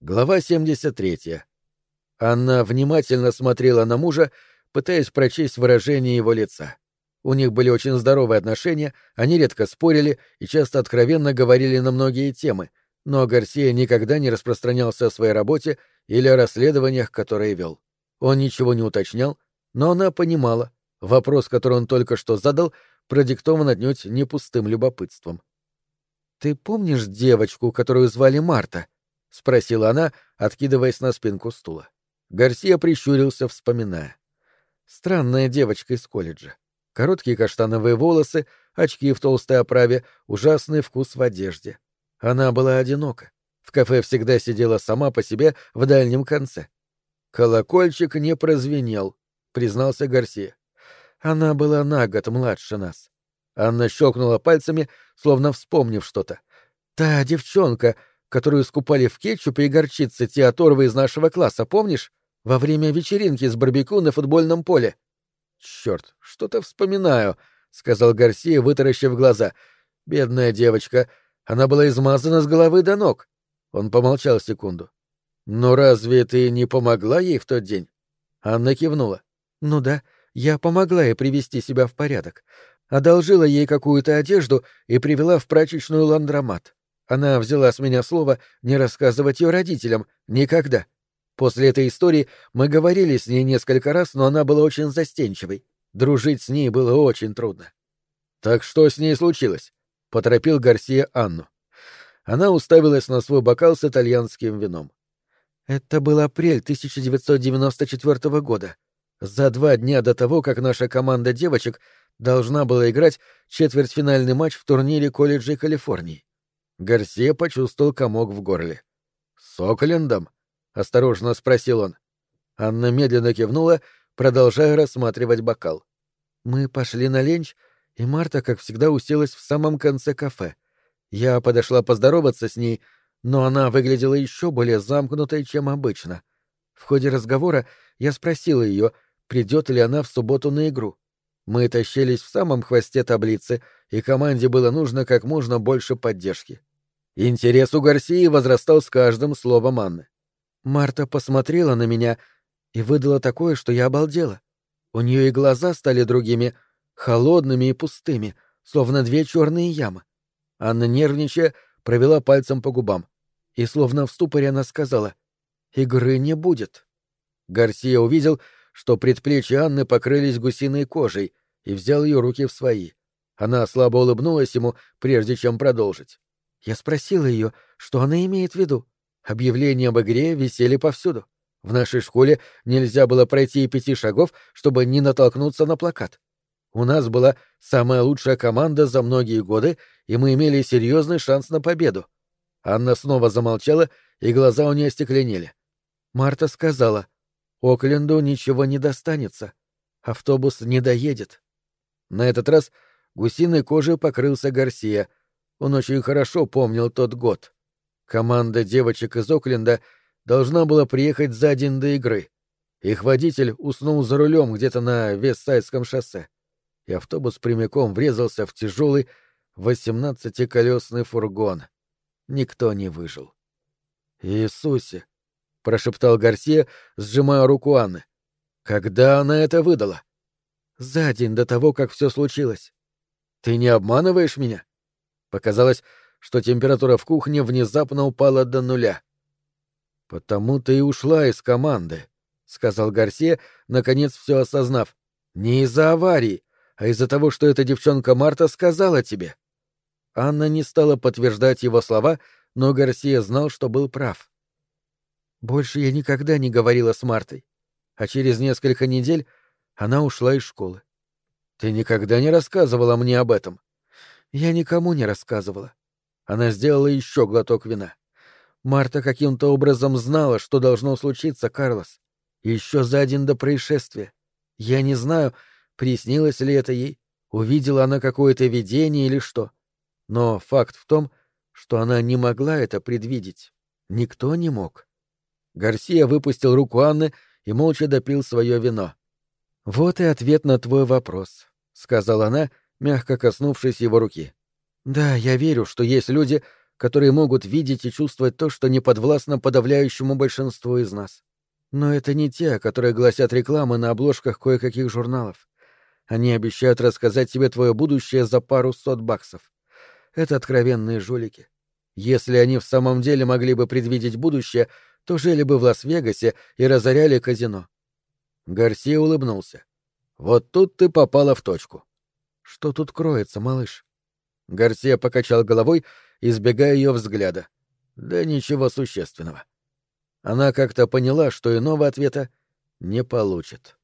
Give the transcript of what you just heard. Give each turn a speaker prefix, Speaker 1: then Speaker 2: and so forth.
Speaker 1: Глава 73. Анна внимательно смотрела на мужа, пытаясь прочесть выражение его лица. У них были очень здоровые отношения, они редко спорили и часто откровенно говорили на многие темы, но Гарсия никогда не распространялся о своей работе или о расследованиях, которые вел. Он ничего не уточнял, но она понимала, вопрос, который он только что задал, продиктован отнюдь не пустым любопытством. «Ты помнишь девочку, которую звали Марта?» — спросила она, откидываясь на спинку стула. Гарсия прищурился, вспоминая. Странная девочка из колледжа. Короткие каштановые волосы, очки в толстой оправе, ужасный вкус в одежде. Она была одинока. В кафе всегда сидела сама по себе в дальнем конце. «Колокольчик не прозвенел», — признался Гарсия. Она была на год младше нас. Анна щелкнула пальцами, словно вспомнив что-то. «Та девчонка, которую скупали в кетчупе и горчице те оторвы из нашего класса, помнишь? Во время вечеринки с барбекю на футбольном поле. Черт, что-то вспоминаю, сказал Гарсия, вытаращив глаза. Бедная девочка, она была измазана с головы до ног. Он помолчал секунду. Но разве ты не помогла ей в тот день? Анна кивнула. Ну да, я помогла ей привести себя в порядок. Одолжила ей какую-то одежду и привела в прачечную ландромат. Она взяла с меня слово не рассказывать ее родителям. Никогда. После этой истории мы говорили с ней несколько раз, но она была очень застенчивой. Дружить с ней было очень трудно. «Так что с ней случилось?» — поторопил Гарсия Анну. Она уставилась на свой бокал с итальянским вином. Это был апрель 1994 года. За два дня до того, как наша команда девочек должна была играть четвертьфинальный матч в турнире колледжей Калифорнии. Гарсия почувствовал комок в горле. «С Оклендом?» — осторожно спросил он. Анна медленно кивнула, продолжая рассматривать бокал. «Мы пошли на ленч, и Марта, как всегда, уселась в самом конце кафе. Я подошла поздороваться с ней, но она выглядела еще более замкнутой, чем обычно. В ходе разговора я спросила ее, придет ли она в субботу на игру. Мы тащились в самом хвосте таблицы, и команде было нужно как можно больше поддержки. Интерес у Гарсии возрастал с каждым словом Анны. Марта посмотрела на меня и выдала такое, что я обалдела. У нее и глаза стали другими, холодными и пустыми, словно две черные ямы. Анна, нервничая, провела пальцем по губам. И словно в ступоре она сказала «Игры не будет». Гарсия увидел, что предплечья Анны покрылись гусиной кожей, и взял ее руки в свои. Она слабо улыбнулась ему, прежде чем продолжить. Я спросила ее, что она имеет в виду. Объявления об игре висели повсюду. В нашей школе нельзя было пройти и пяти шагов, чтобы не натолкнуться на плакат. У нас была самая лучшая команда за многие годы, и мы имели серьезный шанс на победу. Анна снова замолчала, и глаза у нее стекленели. Марта сказала, «Окленду ничего не достанется. Автобус не доедет». На этот раз гусиной кожей покрылся Гарсия, он очень хорошо помнил тот год. Команда девочек из Окленда должна была приехать за день до игры. Их водитель уснул за рулем где-то на Вестсайдском шоссе, и автобус прямиком врезался в тяжелый восемнадцатиколесный фургон. Никто не выжил. «Иисусе!» — прошептал Гарсия, сжимая руку Анны. «Когда она это выдала?» «За день до того, как все случилось. Ты не обманываешь меня?» Показалось, что температура в кухне внезапно упала до нуля. «Потому ты и ушла из команды», — сказал Гарсия, наконец все осознав. «Не из-за аварии, а из-за того, что эта девчонка Марта сказала тебе». Анна не стала подтверждать его слова, но Гарсия знал, что был прав. «Больше я никогда не говорила с Мартой, а через несколько недель она ушла из школы. Ты никогда не рассказывала мне об этом. Я никому не рассказывала. Она сделала еще глоток вина. Марта каким-то образом знала, что должно случиться, Карлос. Еще за день до происшествия. Я не знаю, приснилось ли это ей, увидела она какое-то видение или что. Но факт в том, что она не могла это предвидеть. Никто не мог. Гарсия выпустил руку Анны и молча допил свое вино. «Вот и ответ на твой вопрос», — сказала она, мягко коснувшись его руки. «Да, я верю, что есть люди, которые могут видеть и чувствовать то, что не подвластно подавляющему большинству из нас. Но это не те, которые гласят рекламы на обложках кое-каких журналов. Они обещают рассказать тебе твое будущее за пару сот баксов. Это откровенные жулики. Если они в самом деле могли бы предвидеть будущее, то жили бы в Лас-Вегасе и разоряли казино. Гарсия улыбнулся. Вот тут ты попала в точку. Что тут кроется, малыш? Гарсия покачал головой, избегая ее взгляда. Да ничего существенного. Она как-то поняла, что иного ответа не получит.